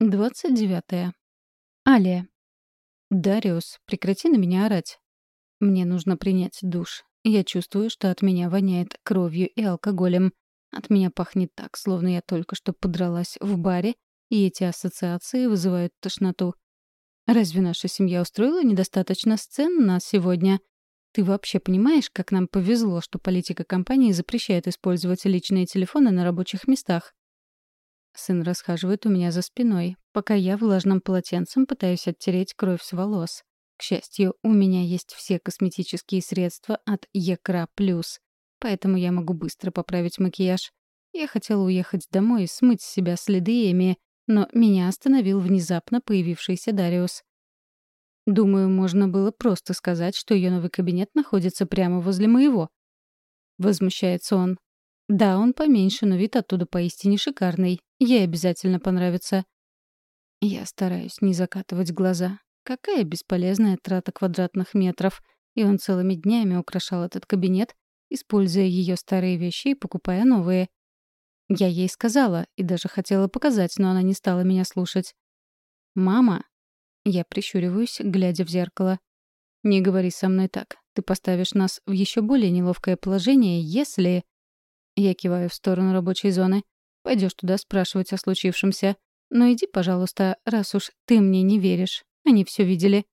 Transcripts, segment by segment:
29. Алия. «Дариус, прекрати на меня орать. Мне нужно принять душ. Я чувствую, что от меня воняет кровью и алкоголем. От меня пахнет так, словно я только что подралась в баре, и эти ассоциации вызывают тошноту. Разве наша семья устроила недостаточно сцен на сегодня? Ты вообще понимаешь, как нам повезло, что политика компании запрещает использовать личные телефоны на рабочих местах? Сын расхаживает у меня за спиной, пока я влажным полотенцем пытаюсь оттереть кровь с волос. К счастью, у меня есть все косметические средства от Екра Плюс, поэтому я могу быстро поправить макияж. Я хотела уехать домой и смыть с себя следы Эми, но меня остановил внезапно появившийся Дариус. Думаю, можно было просто сказать, что ее новый кабинет находится прямо возле моего. Возмущается он. Да, он поменьше, но вид оттуда поистине шикарный. Ей обязательно понравится. Я стараюсь не закатывать глаза. Какая бесполезная трата квадратных метров. И он целыми днями украшал этот кабинет, используя ее старые вещи и покупая новые. Я ей сказала и даже хотела показать, но она не стала меня слушать. «Мама!» Я прищуриваюсь, глядя в зеркало. «Не говори со мной так. Ты поставишь нас в еще более неловкое положение, если...» Я киваю в сторону рабочей зоны. Пойдешь туда спрашивать о случившемся. Но иди, пожалуйста, раз уж ты мне не веришь. Они все видели».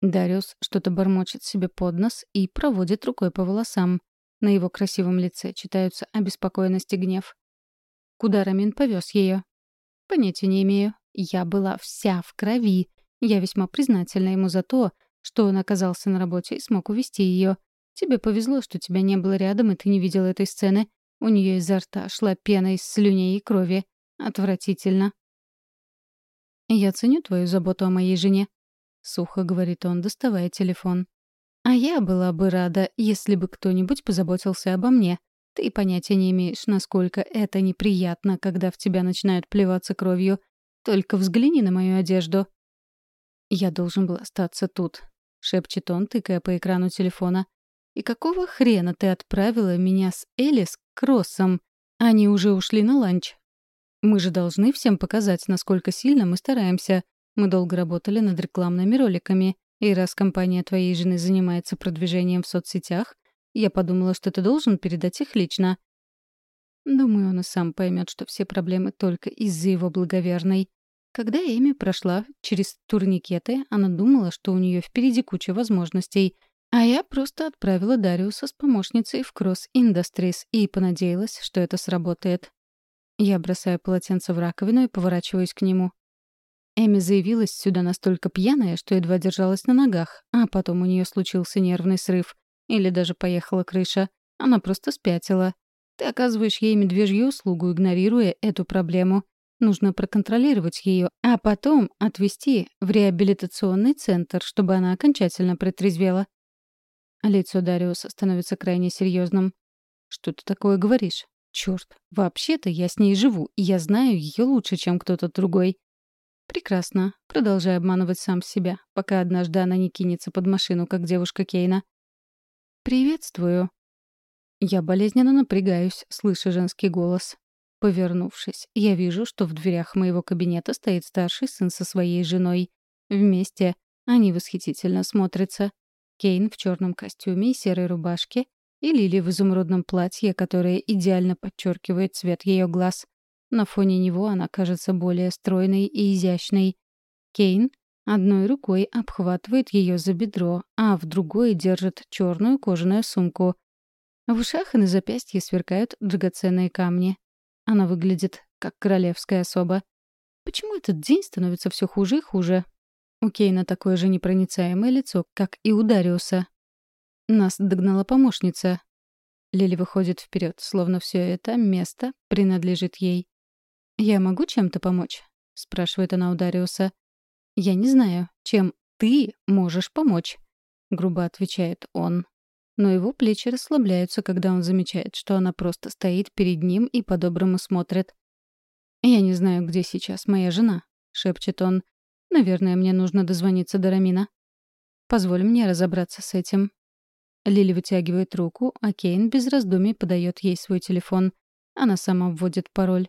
Дариус что-то бормочет себе под нос и проводит рукой по волосам. На его красивом лице читаются обеспокоенность и гнев. Куда Рамин повез ее? Понятия не имею. Я была вся в крови. Я весьма признательна ему за то, что он оказался на работе и смог увести ее. Тебе повезло, что тебя не было рядом, и ты не видела этой сцены. У нее изо рта шла пена из слюней и крови. Отвратительно. «Я ценю твою заботу о моей жене», — сухо говорит он, доставая телефон. «А я была бы рада, если бы кто-нибудь позаботился обо мне. Ты понятия не имеешь, насколько это неприятно, когда в тебя начинают плеваться кровью. Только взгляни на мою одежду». «Я должен был остаться тут», — шепчет он, тыкая по экрану телефона. «И какого хрена ты отправила меня с Элис к Россам? Они уже ушли на ланч. Мы же должны всем показать, насколько сильно мы стараемся. Мы долго работали над рекламными роликами. И раз компания твоей жены занимается продвижением в соцсетях, я подумала, что ты должен передать их лично. Думаю, он и сам поймет, что все проблемы только из-за его благоверной. Когда Эми прошла через турникеты, она думала, что у нее впереди куча возможностей — а я просто отправила Дариуса с помощницей в Cross Industries и понадеялась, что это сработает. Я бросаю полотенце в раковину и поворачиваюсь к нему. Эми заявилась сюда настолько пьяная, что едва держалась на ногах, а потом у нее случился нервный срыв. Или даже поехала крыша. Она просто спятила. Ты оказываешь ей медвежью услугу, игнорируя эту проблему. Нужно проконтролировать ее, а потом отвезти в реабилитационный центр, чтобы она окончательно протрезвела. Лицо Дариуса становится крайне серьезным. «Что ты такое говоришь? Черт, вообще-то я с ней живу, и я знаю ее лучше, чем кто-то другой». «Прекрасно. Продолжай обманывать сам себя, пока однажды она не кинется под машину, как девушка Кейна». «Приветствую». Я болезненно напрягаюсь, слыша женский голос. Повернувшись, я вижу, что в дверях моего кабинета стоит старший сын со своей женой. Вместе они восхитительно смотрятся. Кейн в черном костюме и серой рубашке, и Лили в изумрудном платье, которое идеально подчеркивает цвет ее глаз. На фоне него она кажется более стройной и изящной. Кейн одной рукой обхватывает ее за бедро, а в другой держит черную кожаную сумку. В ушах и на запястье сверкают драгоценные камни. Она выглядит как королевская особа. Почему этот день становится все хуже и хуже? У Кейна такое же непроницаемое лицо, как и у Дариуса. Нас догнала помощница. Лили выходит вперед, словно все это место принадлежит ей. «Я могу чем-то помочь?» — спрашивает она у Дариуса. «Я не знаю, чем ты можешь помочь?» — грубо отвечает он. Но его плечи расслабляются, когда он замечает, что она просто стоит перед ним и по-доброму смотрит. «Я не знаю, где сейчас моя жена», — шепчет он. Наверное, мне нужно дозвониться до Рамина. Позволь мне разобраться с этим. Лили вытягивает руку, а Кейн без раздумий подает ей свой телефон. Она сама вводит пароль.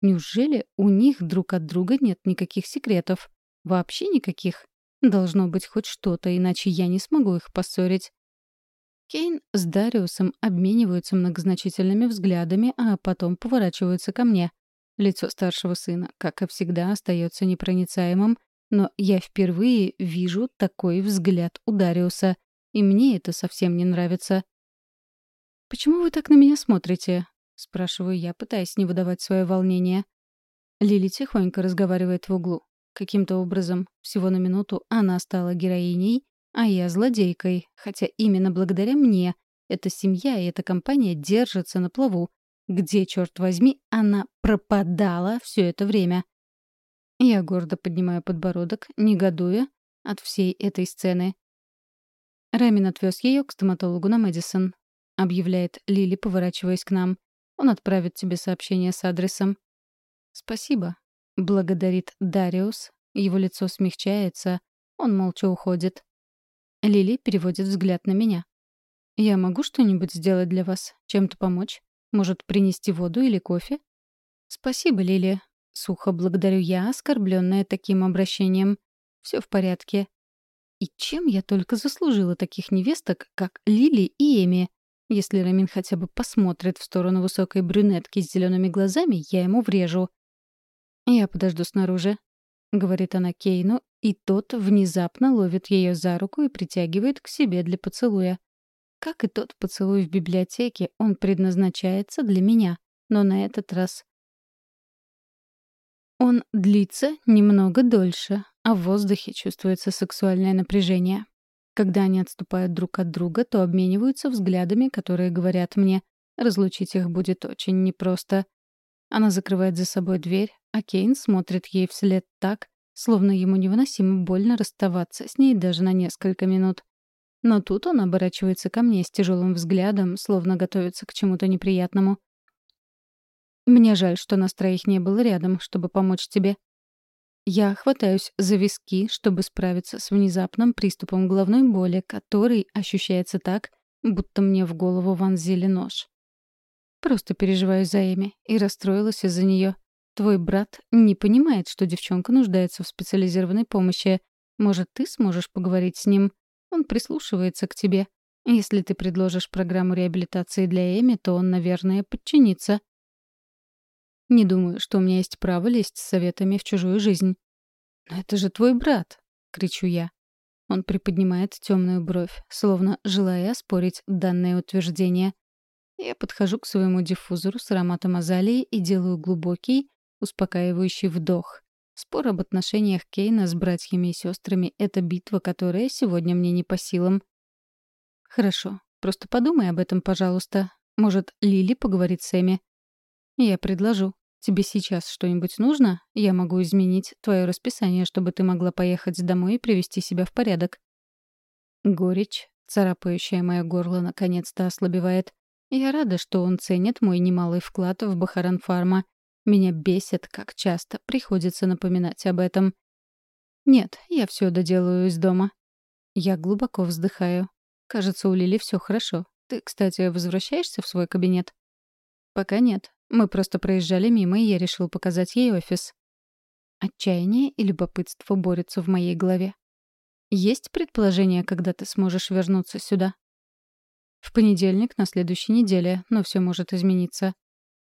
Неужели у них друг от друга нет никаких секретов? Вообще никаких? Должно быть хоть что-то, иначе я не смогу их поссорить. Кейн с Дариусом обмениваются многозначительными взглядами, а потом поворачиваются ко мне. Лицо старшего сына, как и всегда, остается непроницаемым, но я впервые вижу такой взгляд у Дариуса, и мне это совсем не нравится. «Почему вы так на меня смотрите?» — спрашиваю я, пытаясь не выдавать свое волнение. Лили тихонько разговаривает в углу. Каким-то образом, всего на минуту, она стала героиней, а я злодейкой, хотя именно благодаря мне эта семья и эта компания держатся на плаву. Где, черт возьми, она пропадала все это время? Я гордо поднимаю подбородок, негодуя от всей этой сцены. Рамин отвез ее к стоматологу на Мэдисон. Объявляет Лили, поворачиваясь к нам. Он отправит тебе сообщение с адресом. «Спасибо», — благодарит Дариус. Его лицо смягчается. Он молча уходит. Лили переводит взгляд на меня. «Я могу что-нибудь сделать для вас? Чем-то помочь? Может, принести воду или кофе?» «Спасибо, Лили», — сухо благодарю я, оскорбленная таким обращением. Все в порядке. И чем я только заслужила таких невесток, как Лили и Эми? Если Рамин хотя бы посмотрит в сторону высокой брюнетки с зелеными глазами, я ему врежу. «Я подожду снаружи», — говорит она Кейну, и тот внезапно ловит ее за руку и притягивает к себе для поцелуя. Как и тот поцелуй в библиотеке, он предназначается для меня, но на этот раз он длится немного дольше, а в воздухе чувствуется сексуальное напряжение. Когда они отступают друг от друга, то обмениваются взглядами, которые говорят мне, разлучить их будет очень непросто. Она закрывает за собой дверь, а Кейн смотрит ей вслед так, словно ему невыносимо больно расставаться с ней даже на несколько минут. Но тут он оборачивается ко мне с тяжелым взглядом, словно готовится к чему-то неприятному. «Мне жаль, что нас троих не было рядом, чтобы помочь тебе», я хватаюсь за виски, чтобы справиться с внезапным приступом головной боли, который ощущается так, будто мне в голову вонзили нож. Просто переживаю за Эми и расстроилась из-за нее. Твой брат не понимает, что девчонка нуждается в специализированной помощи. Может, ты сможешь поговорить с ним? Он прислушивается к тебе. Если ты предложишь программу реабилитации для Эми, то он, наверное, подчинится. Не думаю, что у меня есть право лезть с советами в чужую жизнь. «Но это же твой брат!» — кричу я. Он приподнимает темную бровь, словно желая оспорить данное утверждение. Я подхожу к своему диффузору с ароматом азалии и делаю глубокий, успокаивающий вдох. Спор об отношениях Кейна с братьями и сестрами — это битва, которая сегодня мне не по силам. «Хорошо, просто подумай об этом, пожалуйста. Может, Лили поговорит с Эми?» «Я предложу. Тебе сейчас что-нибудь нужно? Я могу изменить твое расписание, чтобы ты могла поехать домой и привести себя в порядок». Горечь, царапающая мое горло, наконец-то ослабевает. Я рада, что он ценит мой немалый вклад в Бахаран-фарма. Меня бесит, как часто приходится напоминать об этом. Нет, я все доделаю из дома. Я глубоко вздыхаю. Кажется, у Лили все хорошо. Ты, кстати, возвращаешься в свой кабинет? Пока нет. Мы просто проезжали мимо, и я решил показать ей офис. Отчаяние и любопытство борются в моей голове. Есть предположение, когда ты сможешь вернуться сюда? В понедельник на следующей неделе, но все может измениться.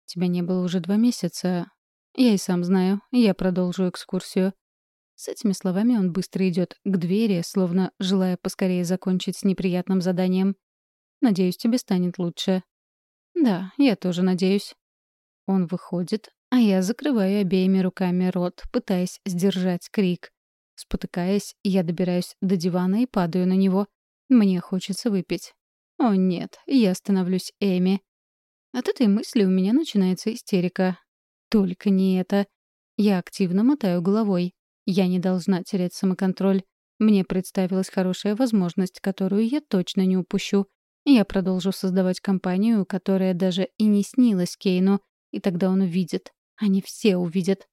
Тебя не было уже два месяца. Я и сам знаю, я продолжу экскурсию. С этими словами он быстро идет к двери, словно желая поскорее закончить с неприятным заданием. Надеюсь, тебе станет лучше. Да, я тоже надеюсь. Он выходит, а я закрываю обеими руками рот, пытаясь сдержать крик. Спотыкаясь, я добираюсь до дивана и падаю на него. Мне хочется выпить. О нет, я становлюсь Эми. От этой мысли у меня начинается истерика. Только не это. Я активно мотаю головой. Я не должна терять самоконтроль. Мне представилась хорошая возможность, которую я точно не упущу. Я продолжу создавать компанию, которая даже и не снилась Кейну, и тогда он увидит. Они все увидят.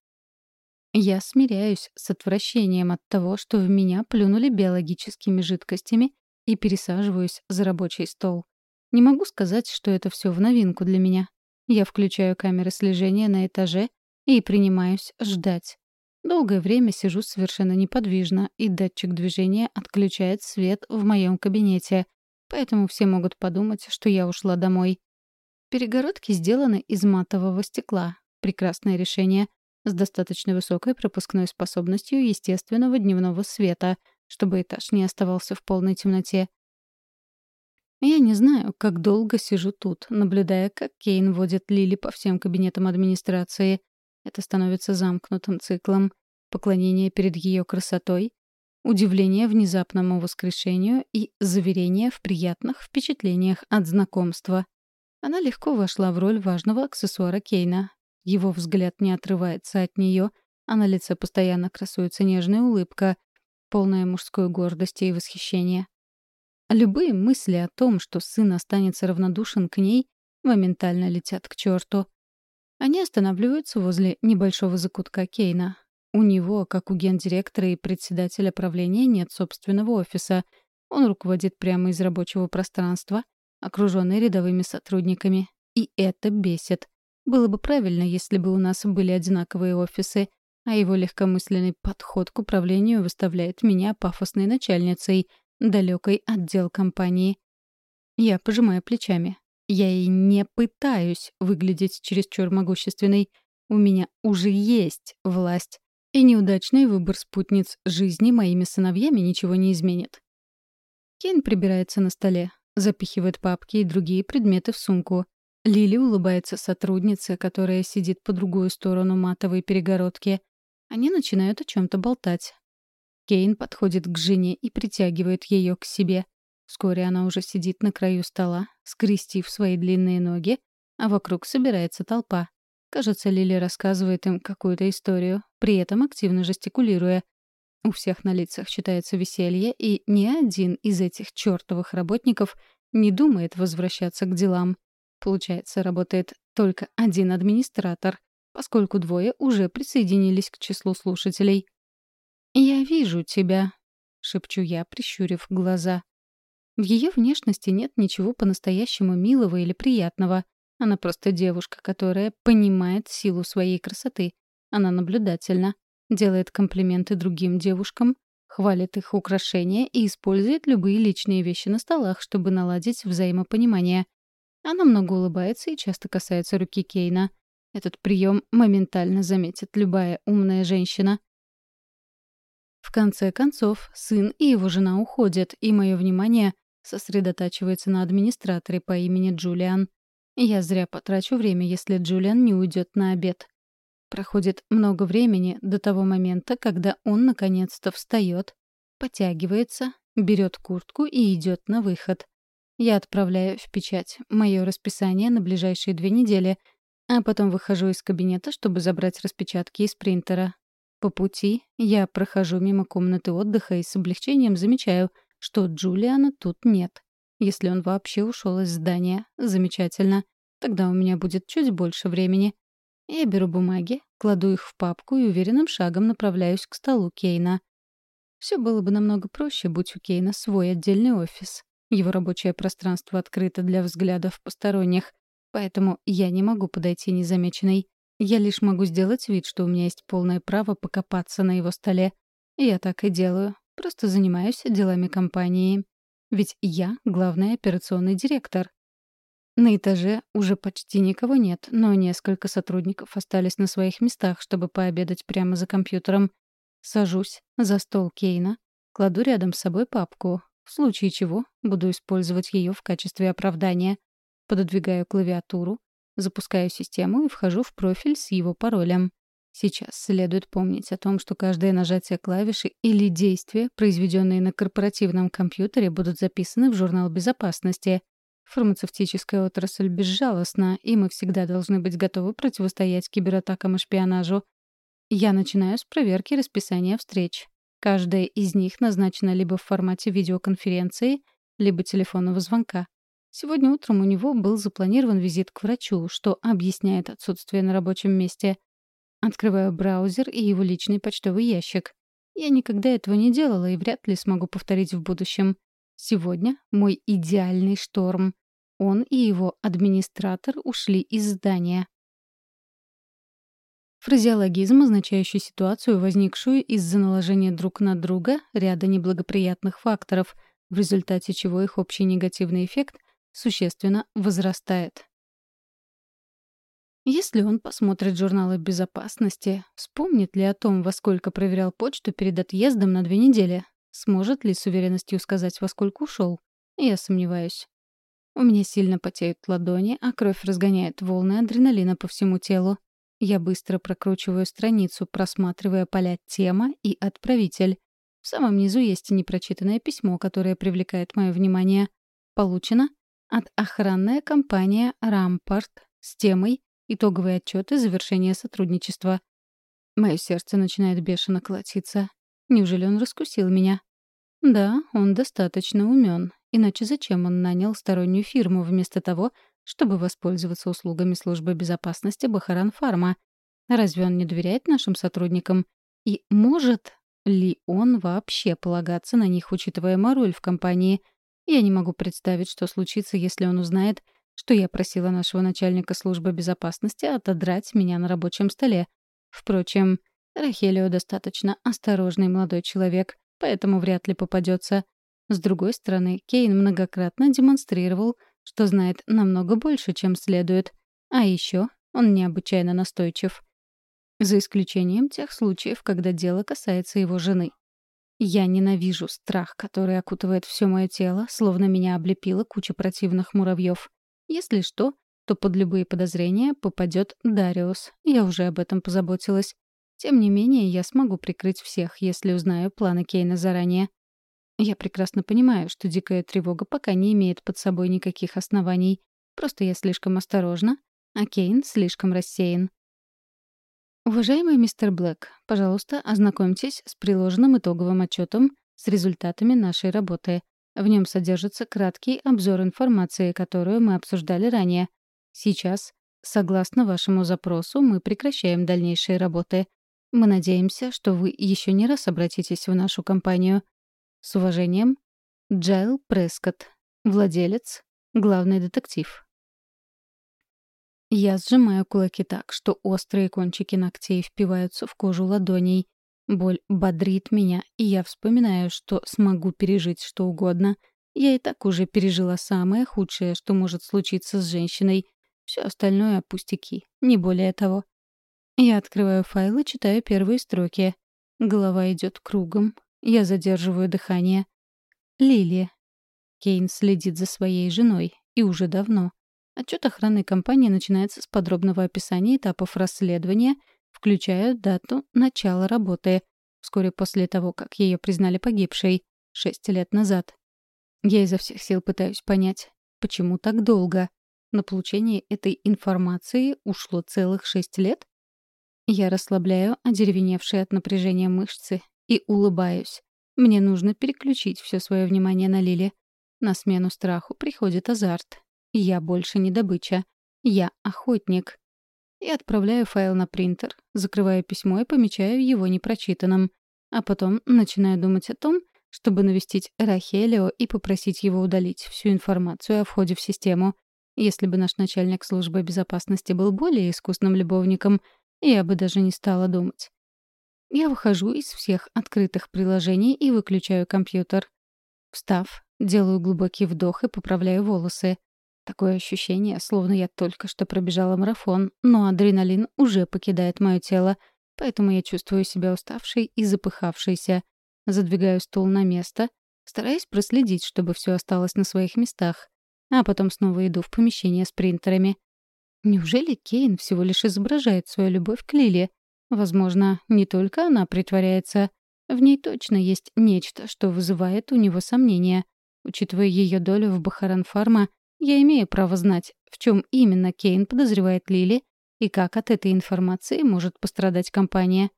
Я смиряюсь с отвращением от того, что в меня плюнули биологическими жидкостями и пересаживаюсь за рабочий стол. Не могу сказать, что это все в новинку для меня. Я включаю камеры слежения на этаже и принимаюсь ждать. Долгое время сижу совершенно неподвижно, и датчик движения отключает свет в моем кабинете, поэтому все могут подумать, что я ушла домой. Перегородки сделаны из матового стекла. Прекрасное решение с достаточно высокой пропускной способностью естественного дневного света, чтобы этаж не оставался в полной темноте. Я не знаю, как долго сижу тут, наблюдая, как Кейн водит Лили по всем кабинетам администрации — это становится замкнутым циклом. Поклонение перед ее красотой, удивление внезапному воскрешению и заверение в приятных впечатлениях от знакомства. Она легко вошла в роль важного аксессуара Кейна. Его взгляд не отрывается от нее, а на лице постоянно красуется нежная улыбка, полная мужской гордости и восхищения. Любые мысли о том, что сын останется равнодушен к ней, моментально летят к черту. Они останавливаются возле небольшого закутка Кейна. У него, как у гендиректора и председателя правления, нет собственного офиса. Он руководит прямо из рабочего пространства, окруженный рядовыми сотрудниками. И это бесит. Было бы правильно, если бы у нас были одинаковые офисы, а его легкомысленный подход к управлению выставляет меня пафосной начальницей, далекой от дел компании. Я пожимаю плечами. Я и не пытаюсь выглядеть чересчур могущественной. У меня уже есть власть. И неудачный выбор спутниц жизни моими сыновьями ничего не изменит. Кейн прибирается на столе, запихивает папки и другие предметы в сумку. Лили улыбается сотруднице, которая сидит по другую сторону матовой перегородки. Они начинают о чем то болтать. Кейн подходит к жене и притягивает ее к себе. Вскоре она уже сидит на краю стола, скрестив свои длинные ноги, а вокруг собирается толпа. Кажется, Лили рассказывает им какую-то историю, при этом активно жестикулируя. У всех на лицах читается веселье, и ни один из этих чертовых работников не думает возвращаться к делам. Получается, работает только один администратор, поскольку двое уже присоединились к числу слушателей. «Я вижу тебя», — шепчу я, прищурив глаза. В ее внешности нет ничего по-настоящему милого или приятного. Она просто девушка, которая понимает силу своей красоты. Она наблюдательна, делает комплименты другим девушкам, хвалит их украшения и использует любые личные вещи на столах, чтобы наладить взаимопонимание. Она много улыбается и часто касается руки Кейна. Этот прием моментально заметит любая умная женщина. В конце концов, сын и его жена уходят, и мое внимание сосредотачивается на администраторе по имени Джулиан. Я зря потрачу время, если Джулиан не уйдет на обед. Проходит много времени до того момента, когда он наконец-то встает, потягивается, берет куртку и идет на выход. Я отправляю в печать мое расписание на ближайшие две недели, а потом выхожу из кабинета, чтобы забрать распечатки из принтера. По пути я прохожу мимо комнаты отдыха и с облегчением замечаю — что Джулиана тут нет. Если он вообще ушел из здания, замечательно. Тогда у меня будет чуть больше времени. Я беру бумаги, кладу их в папку и уверенным шагом направляюсь к столу Кейна. Все было бы намного проще, будь у Кейна свой отдельный офис. Его рабочее пространство открыто для взглядов посторонних, поэтому я не могу подойти незамеченной. Я лишь могу сделать вид, что у меня есть полное право покопаться на его столе. я так и делаю, Просто занимаюсь делами компании. Ведь я — главный операционный директор. На этаже уже почти никого нет, но несколько сотрудников остались на своих местах, чтобы пообедать прямо за компьютером. Сажусь за стол Кейна, кладу рядом с собой папку, в случае чего буду использовать ее в качестве оправдания. Пододвигаю клавиатуру, запускаю систему и вхожу в профиль с его паролем. Сейчас следует помнить о том, что каждое нажатие клавиши или действие, произведенные на корпоративном компьютере, будут записаны в журнал безопасности. Фармацевтическая отрасль безжалостна, и мы всегда должны быть готовы противостоять кибератакам и шпионажу. Я начинаю с проверки расписания встреч. Каждая из них назначена либо в формате видеоконференции, либо телефонного звонка. Сегодня утром у него был запланирован визит к врачу, что объясняет отсутствие на рабочем месте — Открываю браузер и его личный почтовый ящик. Я никогда этого не делала и вряд ли смогу повторить в будущем. Сегодня мой идеальный шторм. Он и его администратор ушли из здания. Фразеологизм, означающий ситуацию, возникшую из-за наложения друг на друга ряда неблагоприятных факторов, в результате чего их общий негативный эффект существенно возрастает. Если он посмотрит журналы безопасности, вспомнит ли о том, во сколько проверял почту перед отъездом на две недели, сможет ли с уверенностью сказать, во сколько ушел, я сомневаюсь. У меня сильно потеют ладони, а кровь разгоняет волны адреналина по всему телу. Я быстро прокручиваю страницу, просматривая поля «Тема» и «Отправитель». В самом низу есть непрочитанное письмо, которое привлекает мое внимание. Получено от охранная компания «Рампарт» с темой Итоговые отчеты завершения сотрудничества. Мое сердце начинает бешено колотиться. Неужели он раскусил меня? Да, он достаточно умен. Иначе зачем он нанял стороннюю фирму вместо того, чтобы воспользоваться услугами службы безопасности Бахаран Фарма? Разве он не доверяет нашим сотрудникам? И может ли он вообще полагаться на них, учитывая мороль в компании? Я не могу представить, что случится, если он узнает, что я просила нашего начальника службы безопасности отодрать меня на рабочем столе. Впрочем, Рахелио достаточно осторожный молодой человек, поэтому вряд ли попадется. С другой стороны, Кейн многократно демонстрировал, что знает намного больше, чем следует. А еще он необычайно настойчив. За исключением тех случаев, когда дело касается его жены. Я ненавижу страх, который окутывает все мое тело, словно меня облепила куча противных муравьев. Если что, то под любые подозрения попадет Дариус. Я уже об этом позаботилась. Тем не менее, я смогу прикрыть всех, если узнаю планы Кейна заранее. Я прекрасно понимаю, что дикая тревога пока не имеет под собой никаких оснований. Просто я слишком осторожна, а Кейн слишком рассеян. Уважаемый мистер Блэк, пожалуйста, ознакомьтесь с приложенным итоговым отчетом с результатами нашей работы. В нем содержится краткий обзор информации, которую мы обсуждали ранее. Сейчас, согласно вашему запросу, мы прекращаем дальнейшие работы. Мы надеемся, что вы еще не раз обратитесь в нашу компанию. С уважением, Джайл Прескотт, владелец, главный детектив. Я сжимаю кулаки так, что острые кончики ногтей впиваются в кожу ладоней. Боль бодрит меня, и я вспоминаю, что смогу пережить что угодно. Я и так уже пережила самое худшее, что может случиться с женщиной. Все остальное — пустяки, не более того. Я открываю файл и читаю первые строки. Голова идет кругом. Я задерживаю дыхание. Лилия. Кейн следит за своей женой. И уже давно. Отчет охранной компании начинается с подробного описания этапов расследования — включая дату начала работы, вскоре после того, как ее признали погибшей, шесть лет назад. Я изо всех сил пытаюсь понять, почему так долго. На получение этой информации ушло целых шесть лет? Я расслабляю одеревеневшие от напряжения мышцы и улыбаюсь. Мне нужно переключить все свое внимание на Лили. На смену страху приходит азарт. Я больше не добыча. Я охотник. Я отправляю файл на принтер, закрываю письмо и помечаю его непрочитанным. А потом начинаю думать о том, чтобы навестить Рахелио и попросить его удалить всю информацию о входе в систему. Если бы наш начальник службы безопасности был более искусным любовником, я бы даже не стала думать. Я выхожу из всех открытых приложений и выключаю компьютер. Встав, делаю глубокий вдох и поправляю волосы. Такое ощущение, словно я только что пробежала марафон, но адреналин уже покидает мое тело, поэтому я чувствую себя уставшей и запыхавшейся. Задвигаю стул на место, стараясь проследить, чтобы все осталось на своих местах, а потом снова иду в помещение с принтерами. Неужели Кейн всего лишь изображает свою любовь к Лиле? Возможно, не только она притворяется. В ней точно есть нечто, что вызывает у него сомнения. Учитывая ее долю в Бахаран-Фарма, я имею право знать, в чем именно Кейн подозревает Лили и как от этой информации может пострадать компания.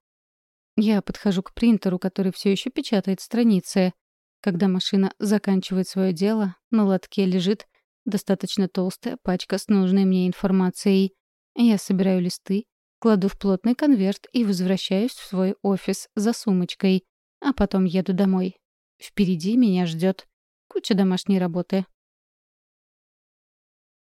Я подхожу к принтеру, который все еще печатает страницы. Когда машина заканчивает свое дело, на лотке лежит достаточно толстая пачка с нужной мне информацией. Я собираю листы, кладу в плотный конверт и возвращаюсь в свой офис за сумочкой, а потом еду домой. Впереди меня ждет куча домашней работы.